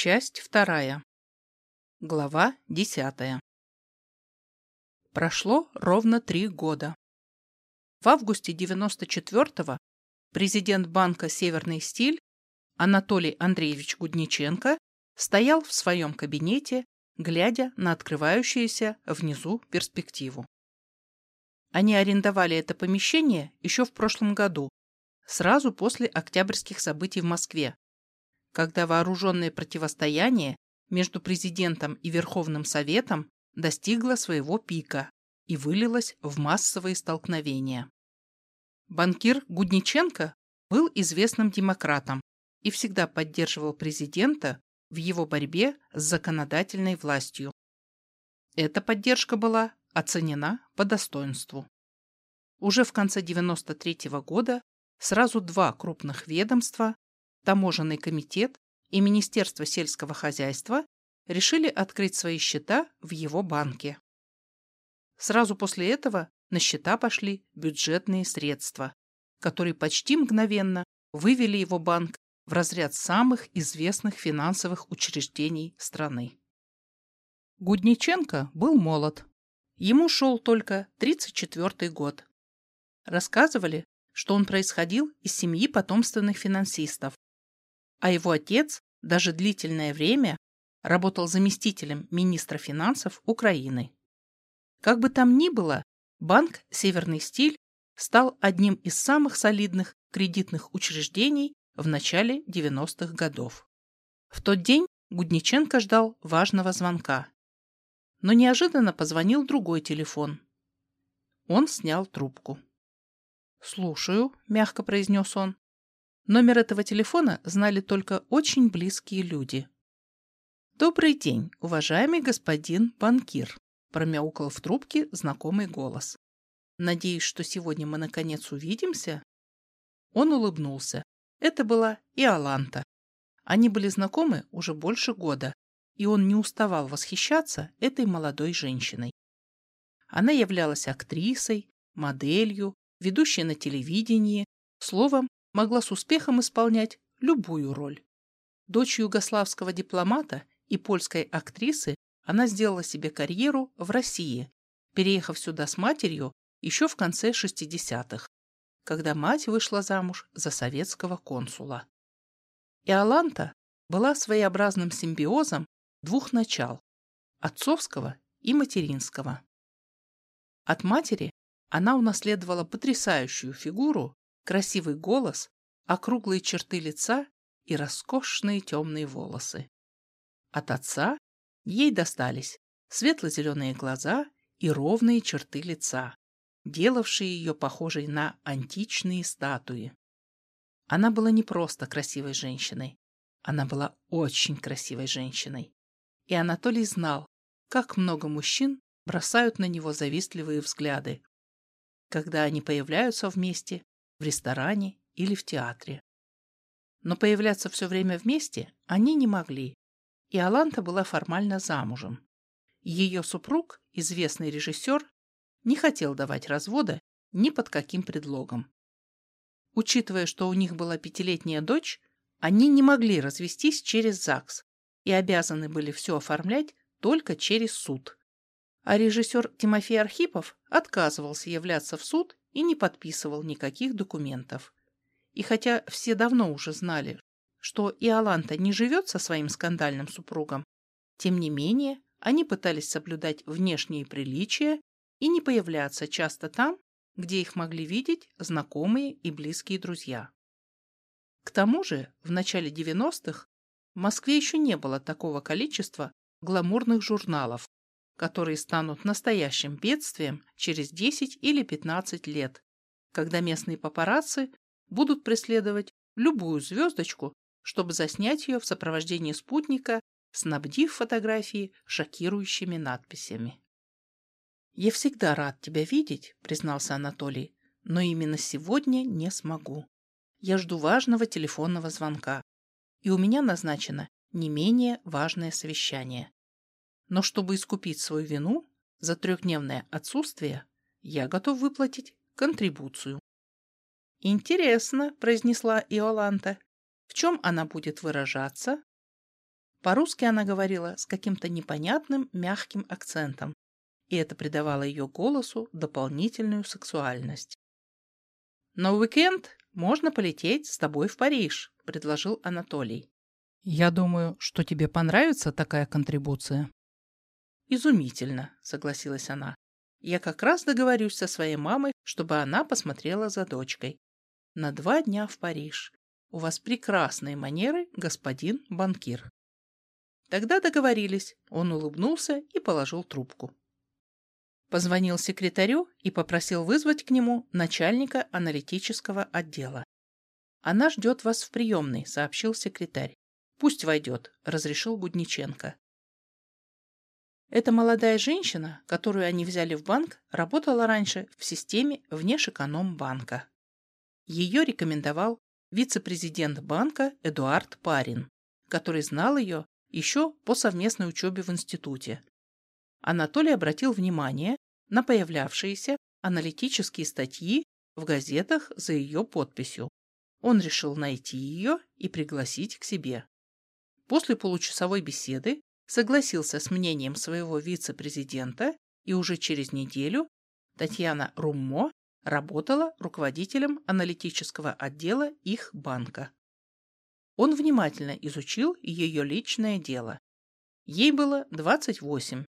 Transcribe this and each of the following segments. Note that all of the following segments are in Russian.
Часть вторая. Глава десятая. Прошло ровно три года. В августе 94-го президент банка «Северный стиль» Анатолий Андреевич Гудниченко стоял в своем кабинете, глядя на открывающуюся внизу перспективу. Они арендовали это помещение еще в прошлом году, сразу после октябрьских событий в Москве, когда вооруженное противостояние между президентом и Верховным Советом достигло своего пика и вылилось в массовые столкновения. Банкир Гудниченко был известным демократом и всегда поддерживал президента в его борьбе с законодательной властью. Эта поддержка была оценена по достоинству. Уже в конце 93 -го года сразу два крупных ведомства Таможенный комитет и Министерство сельского хозяйства решили открыть свои счета в его банке. Сразу после этого на счета пошли бюджетные средства, которые почти мгновенно вывели его банк в разряд самых известных финансовых учреждений страны. Гудниченко был молод. Ему шел только 34 год. Рассказывали, что он происходил из семьи потомственных финансистов, а его отец даже длительное время работал заместителем министра финансов Украины. Как бы там ни было, банк «Северный стиль» стал одним из самых солидных кредитных учреждений в начале 90-х годов. В тот день Гудниченко ждал важного звонка. Но неожиданно позвонил другой телефон. Он снял трубку. «Слушаю», — мягко произнес он. Номер этого телефона знали только очень близкие люди. «Добрый день, уважаемый господин банкир», – промяукал в трубке знакомый голос. «Надеюсь, что сегодня мы наконец увидимся?» Он улыбнулся. Это была Иоланта. Они были знакомы уже больше года, и он не уставал восхищаться этой молодой женщиной. Она являлась актрисой, моделью, ведущей на телевидении, словом, могла с успехом исполнять любую роль. Дочь югославского дипломата и польской актрисы, она сделала себе карьеру в России, переехав сюда с матерью еще в конце 60-х, когда мать вышла замуж за советского консула. Иоланта была своеобразным симбиозом двух начал – отцовского и материнского. От матери она унаследовала потрясающую фигуру красивый голос, округлые черты лица и роскошные темные волосы. От отца ей достались светло-зеленые глаза и ровные черты лица, делавшие ее похожей на античные статуи. Она была не просто красивой женщиной, она была очень красивой женщиной. И Анатолий знал, как много мужчин бросают на него завистливые взгляды, когда они появляются вместе в ресторане или в театре. Но появляться все время вместе они не могли, и Аланта была формально замужем. Ее супруг, известный режиссер, не хотел давать развода ни под каким предлогом. Учитывая, что у них была пятилетняя дочь, они не могли развестись через ЗАГС и обязаны были все оформлять только через суд. А режиссер Тимофей Архипов отказывался являться в суд и не подписывал никаких документов. И хотя все давно уже знали, что Иоланта не живет со своим скандальным супругом, тем не менее они пытались соблюдать внешние приличия и не появляться часто там, где их могли видеть знакомые и близкие друзья. К тому же в начале 90-х в Москве еще не было такого количества гламурных журналов, которые станут настоящим бедствием через 10 или 15 лет, когда местные папарацци будут преследовать любую звездочку, чтобы заснять ее в сопровождении спутника, снабдив фотографии шокирующими надписями. «Я всегда рад тебя видеть», — признался Анатолий, «но именно сегодня не смогу. Я жду важного телефонного звонка, и у меня назначено не менее важное совещание. Но чтобы искупить свою вину за трехдневное отсутствие, я готов выплатить контрибуцию. «Интересно», — произнесла Иоланта. «В чем она будет выражаться?» По-русски она говорила с каким-то непонятным мягким акцентом, и это придавало ее голосу дополнительную сексуальность. «На уикенд можно полететь с тобой в Париж», — предложил Анатолий. «Я думаю, что тебе понравится такая контрибуция». «Изумительно», — согласилась она. «Я как раз договорюсь со своей мамой, чтобы она посмотрела за дочкой. На два дня в Париж. У вас прекрасные манеры, господин банкир». Тогда договорились. Он улыбнулся и положил трубку. Позвонил секретарю и попросил вызвать к нему начальника аналитического отдела. «Она ждет вас в приемной», — сообщил секретарь. «Пусть войдет», — разрешил Будниченко. Эта молодая женщина, которую они взяли в банк, работала раньше в системе Внешэкономбанка. Ее рекомендовал вице-президент банка Эдуард Парин, который знал ее еще по совместной учебе в институте. Анатолий обратил внимание на появлявшиеся аналитические статьи в газетах за ее подписью. Он решил найти ее и пригласить к себе. После получасовой беседы согласился с мнением своего вице-президента, и уже через неделю Татьяна Руммо работала руководителем аналитического отдела их банка. Он внимательно изучил ее личное дело. Ей было 28,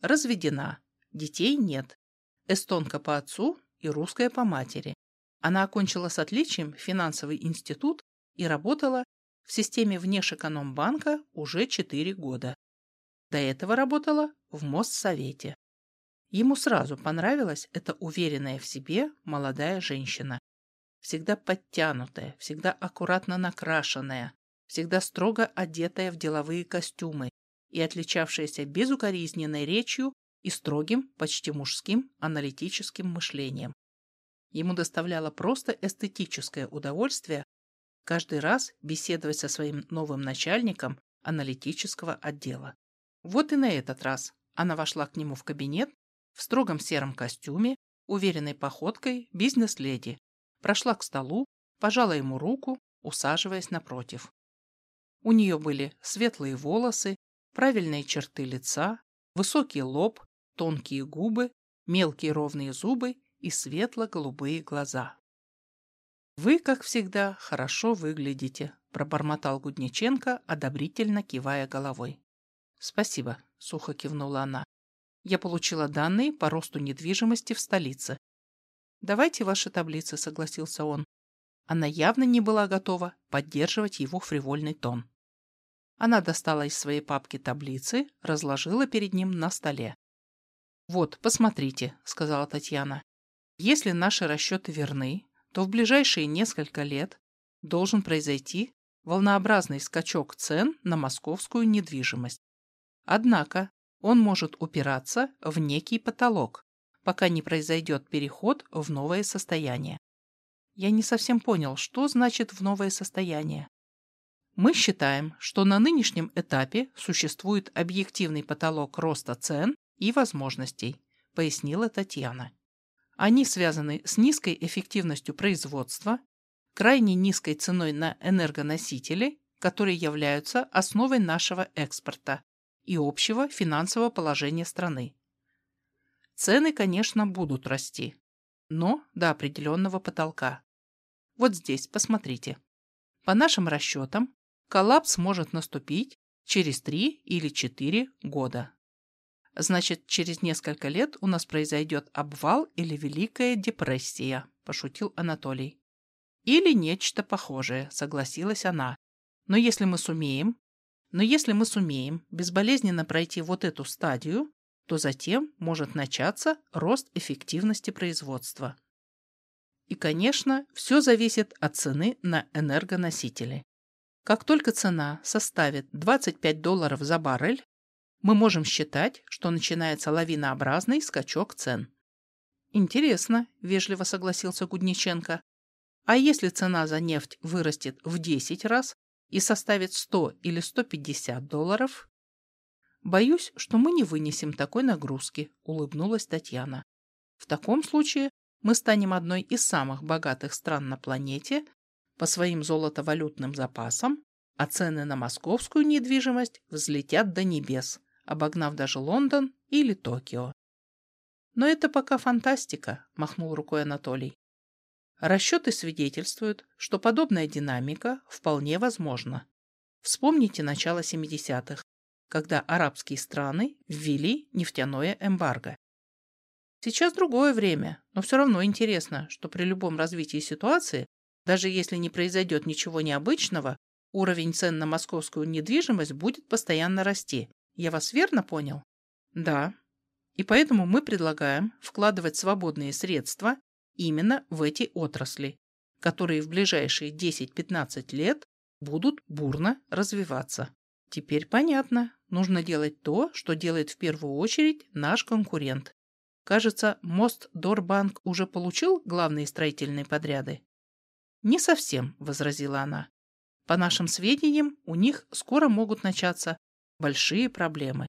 разведена, детей нет, эстонка по отцу и русская по матери. Она окончила с отличием финансовый институт и работала в системе Внешэкономбанка уже 4 года. До этого работала в Моссовете. Ему сразу понравилась эта уверенная в себе молодая женщина всегда подтянутая, всегда аккуратно накрашенная, всегда строго одетая в деловые костюмы и отличавшаяся безукоризненной речью и строгим, почти мужским аналитическим мышлением. Ему доставляло просто эстетическое удовольствие каждый раз беседовать со своим новым начальником аналитического отдела. Вот и на этот раз она вошла к нему в кабинет в строгом сером костюме, уверенной походкой бизнес-леди, прошла к столу, пожала ему руку, усаживаясь напротив. У нее были светлые волосы, правильные черты лица, высокий лоб, тонкие губы, мелкие ровные зубы и светло-голубые глаза. «Вы, как всегда, хорошо выглядите», – пробормотал Гудниченко, одобрительно кивая головой. «Спасибо», – сухо кивнула она. «Я получила данные по росту недвижимости в столице. «Давайте ваши таблицы», — согласился он. Она явно не была готова поддерживать его фривольный тон. Она достала из своей папки таблицы, разложила перед ним на столе. «Вот, посмотрите», — сказала Татьяна. «Если наши расчеты верны, то в ближайшие несколько лет должен произойти волнообразный скачок цен на московскую недвижимость. Однако он может упираться в некий потолок, пока не произойдет переход в новое состояние. Я не совсем понял, что значит «в новое состояние». Мы считаем, что на нынешнем этапе существует объективный потолок роста цен и возможностей, пояснила Татьяна. Они связаны с низкой эффективностью производства, крайне низкой ценой на энергоносители, которые являются основой нашего экспорта и общего финансового положения страны. Цены, конечно, будут расти, но до определенного потолка. Вот здесь, посмотрите. По нашим расчетам, коллапс может наступить через 3 или 4 года. Значит, через несколько лет у нас произойдет обвал или Великая депрессия, пошутил Анатолий. Или нечто похожее, согласилась она. Но если мы сумеем, но если мы сумеем безболезненно пройти вот эту стадию, то затем может начаться рост эффективности производства. И, конечно, все зависит от цены на энергоносители. Как только цена составит 25 долларов за баррель, мы можем считать, что начинается лавинообразный скачок цен. Интересно, вежливо согласился Гудниченко. А если цена за нефть вырастет в 10 раз и составит 100 или 150 долларов, «Боюсь, что мы не вынесем такой нагрузки», – улыбнулась Татьяна. «В таком случае мы станем одной из самых богатых стран на планете по своим золотовалютным запасам, а цены на московскую недвижимость взлетят до небес, обогнав даже Лондон или Токио. Но это пока фантастика, махнул рукой Анатолий. Расчеты свидетельствуют, что подобная динамика вполне возможна. Вспомните начало 70-х, когда арабские страны ввели нефтяное эмбарго. Сейчас другое время, но все равно интересно, что при любом развитии ситуации, даже если не произойдет ничего необычного, уровень цен на московскую недвижимость будет постоянно расти. Я вас верно понял? Да. И поэтому мы предлагаем вкладывать свободные средства именно в эти отрасли, которые в ближайшие 10-15 лет будут бурно развиваться. Теперь понятно, нужно делать то, что делает в первую очередь наш конкурент. Кажется, мост Дорбанк уже получил главные строительные подряды? Не совсем, возразила она. По нашим сведениям, у них скоро могут начаться большие проблемы.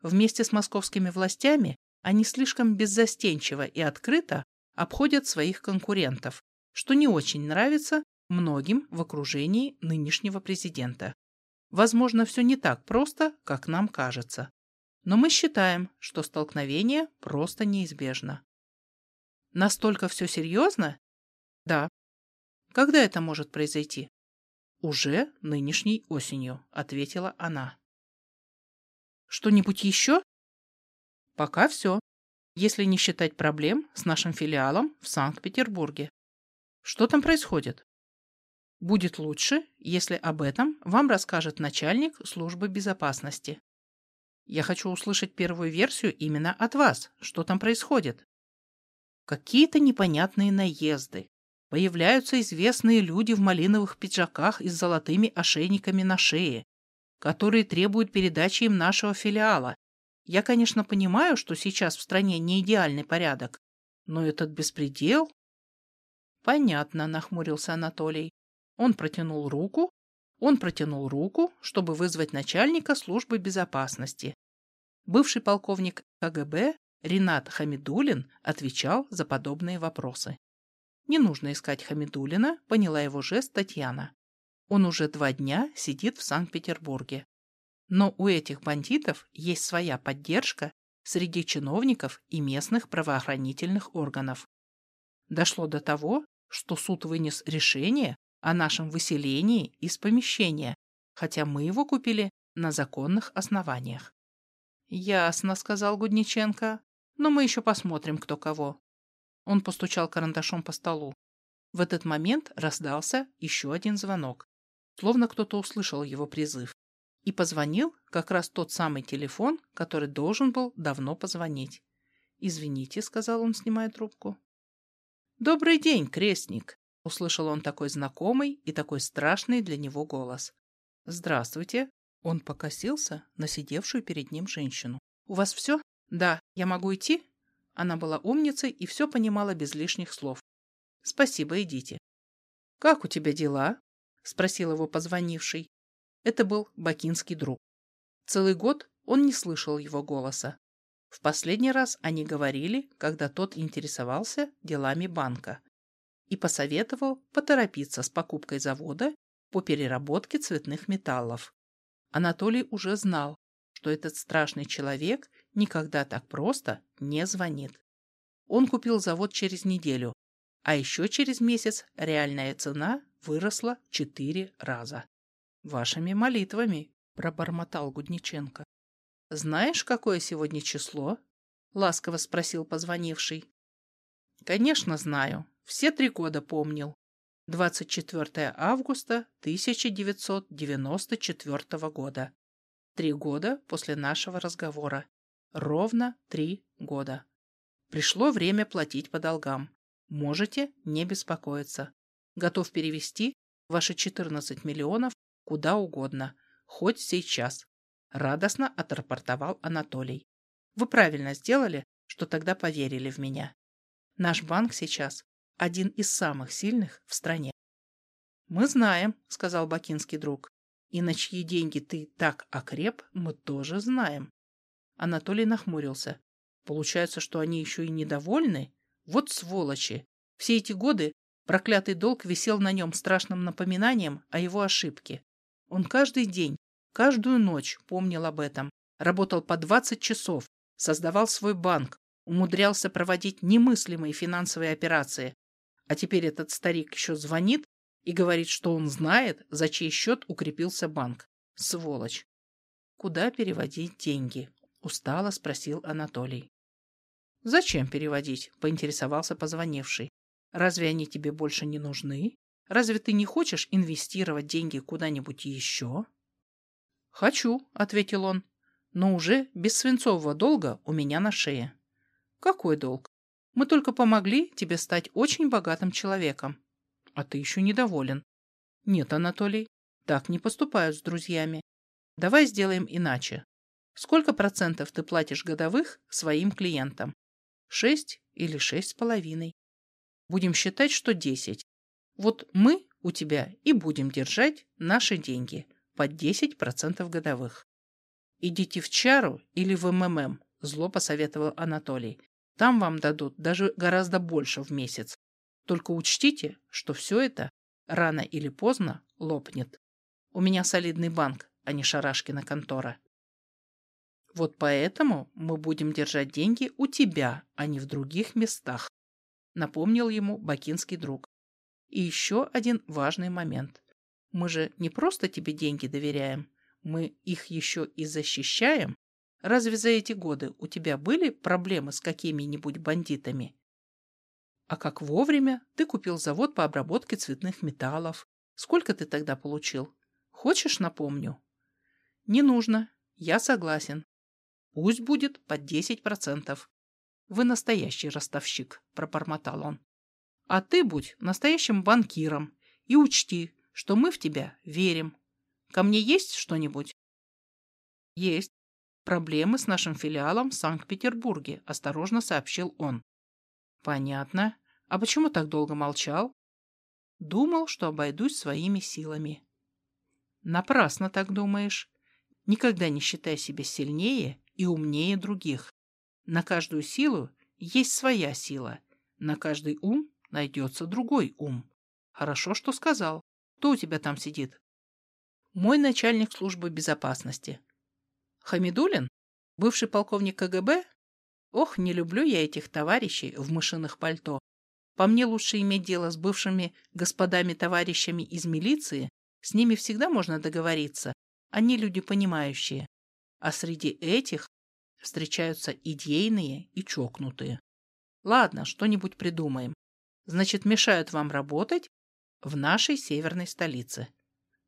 Вместе с московскими властями они слишком беззастенчиво и открыто обходят своих конкурентов, что не очень нравится многим в окружении нынешнего президента. Возможно, все не так просто, как нам кажется. Но мы считаем, что столкновение просто неизбежно. Настолько все серьезно? Да. Когда это может произойти? Уже нынешней осенью, ответила она. Что-нибудь еще? Пока все если не считать проблем с нашим филиалом в Санкт-Петербурге. Что там происходит? Будет лучше, если об этом вам расскажет начальник службы безопасности. Я хочу услышать первую версию именно от вас. Что там происходит? Какие-то непонятные наезды. Появляются известные люди в малиновых пиджаках и с золотыми ошейниками на шее, которые требуют передачи им нашего филиала я, конечно, понимаю, что сейчас в стране не идеальный порядок, но этот беспредел... Понятно, нахмурился Анатолий. Он протянул руку, он протянул руку, чтобы вызвать начальника службы безопасности. Бывший полковник КГБ Ренат Хамидулин отвечал за подобные вопросы. Не нужно искать Хамидулина, поняла его жест Татьяна. Он уже два дня сидит в Санкт-Петербурге. Но у этих бандитов есть своя поддержка среди чиновников и местных правоохранительных органов. Дошло до того, что суд вынес решение о нашем выселении из помещения, хотя мы его купили на законных основаниях. «Ясно», — сказал Гудниченко, — «но мы еще посмотрим, кто кого». Он постучал карандашом по столу. В этот момент раздался еще один звонок, словно кто-то услышал его призыв. И позвонил как раз тот самый телефон, который должен был давно позвонить. «Извините», — сказал он, снимая трубку. «Добрый день, крестник!» — услышал он такой знакомый и такой страшный для него голос. «Здравствуйте!» — он покосился на сидевшую перед ним женщину. «У вас все? Да, я могу идти?» Она была умницей и все понимала без лишних слов. «Спасибо, идите». «Как у тебя дела?» — спросил его позвонивший. Это был бакинский друг. Целый год он не слышал его голоса. В последний раз они говорили, когда тот интересовался делами банка и посоветовал поторопиться с покупкой завода по переработке цветных металлов. Анатолий уже знал, что этот страшный человек никогда так просто не звонит. Он купил завод через неделю, а еще через месяц реальная цена выросла четыре раза. Вашими молитвами, пробормотал Гудниченко. Знаешь, какое сегодня число? Ласково спросил позвонивший. Конечно, знаю. Все три года помнил. 24 августа 1994 года. Три года после нашего разговора. Ровно три года. Пришло время платить по долгам. Можете не беспокоиться. Готов перевести ваши 14 миллионов Куда угодно. Хоть сейчас. Радостно отрапортовал Анатолий. Вы правильно сделали, что тогда поверили в меня. Наш банк сейчас один из самых сильных в стране. Мы знаем, сказал бакинский друг. И на чьи деньги ты так окреп, мы тоже знаем. Анатолий нахмурился. Получается, что они еще и недовольны? Вот сволочи! Все эти годы проклятый долг висел на нем страшным напоминанием о его ошибке. Он каждый день, каждую ночь помнил об этом, работал по 20 часов, создавал свой банк, умудрялся проводить немыслимые финансовые операции. А теперь этот старик еще звонит и говорит, что он знает, за чей счет укрепился банк. Сволочь. Куда переводить деньги? Устало спросил Анатолий. Зачем переводить? Поинтересовался позвонивший. Разве они тебе больше не нужны? Разве ты не хочешь инвестировать деньги куда-нибудь еще? Хочу, ответил он, но уже без свинцового долга у меня на шее. Какой долг? Мы только помогли тебе стать очень богатым человеком. А ты еще недоволен. Нет, Анатолий, так не поступают с друзьями. Давай сделаем иначе. Сколько процентов ты платишь годовых своим клиентам? Шесть или шесть с половиной? Будем считать, что десять. Вот мы у тебя и будем держать наши деньги под 10% годовых. Идите в Чару или в МММ, зло посоветовал Анатолий. Там вам дадут даже гораздо больше в месяц. Только учтите, что все это рано или поздно лопнет. У меня солидный банк, а не Шарашкина контора. Вот поэтому мы будем держать деньги у тебя, а не в других местах, напомнил ему бакинский друг. И еще один важный момент. Мы же не просто тебе деньги доверяем, мы их еще и защищаем. Разве за эти годы у тебя были проблемы с какими-нибудь бандитами? А как вовремя ты купил завод по обработке цветных металлов? Сколько ты тогда получил? Хочешь, напомню? Не нужно. Я согласен. Пусть будет под 10%. Вы настоящий ростовщик, пробормотал он. А ты будь настоящим банкиром и учти, что мы в тебя верим. Ко мне есть что-нибудь? Есть. Проблемы с нашим филиалом в Санкт-Петербурге, осторожно сообщил он. Понятно. А почему так долго молчал? Думал, что обойдусь своими силами. Напрасно так думаешь. Никогда не считай себя сильнее и умнее других. На каждую силу есть своя сила. На каждый ум найдется другой ум. Хорошо, что сказал. Кто у тебя там сидит? Мой начальник службы безопасности. Хамидулин? Бывший полковник КГБ? Ох, не люблю я этих товарищей в мышиных пальто. По мне лучше иметь дело с бывшими господами-товарищами из милиции. С ними всегда можно договориться. Они люди понимающие. А среди этих встречаются идейные и чокнутые. Ладно, что-нибудь придумаем. Значит, мешают вам работать в нашей северной столице.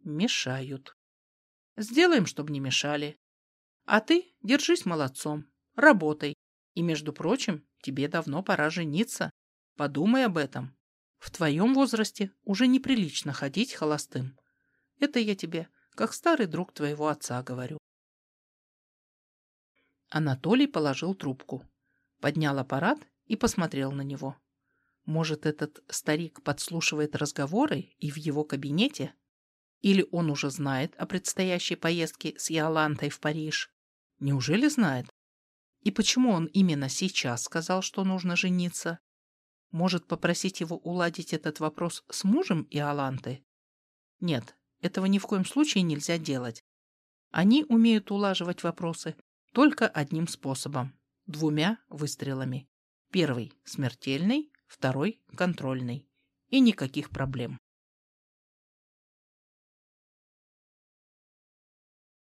Мешают. Сделаем, чтобы не мешали. А ты держись молодцом, работай. И, между прочим, тебе давно пора жениться. Подумай об этом. В твоем возрасте уже неприлично ходить холостым. Это я тебе, как старый друг твоего отца, говорю. Анатолий положил трубку, поднял аппарат и посмотрел на него. Может, этот старик подслушивает разговоры и в его кабинете? Или он уже знает о предстоящей поездке с Иолантой в Париж? Неужели знает? И почему он именно сейчас сказал, что нужно жениться? Может, попросить его уладить этот вопрос с мужем Иоланты? Нет, этого ни в коем случае нельзя делать. Они умеют улаживать вопросы только одним способом – двумя выстрелами. Первый – смертельный, второй – контрольный. И никаких проблем.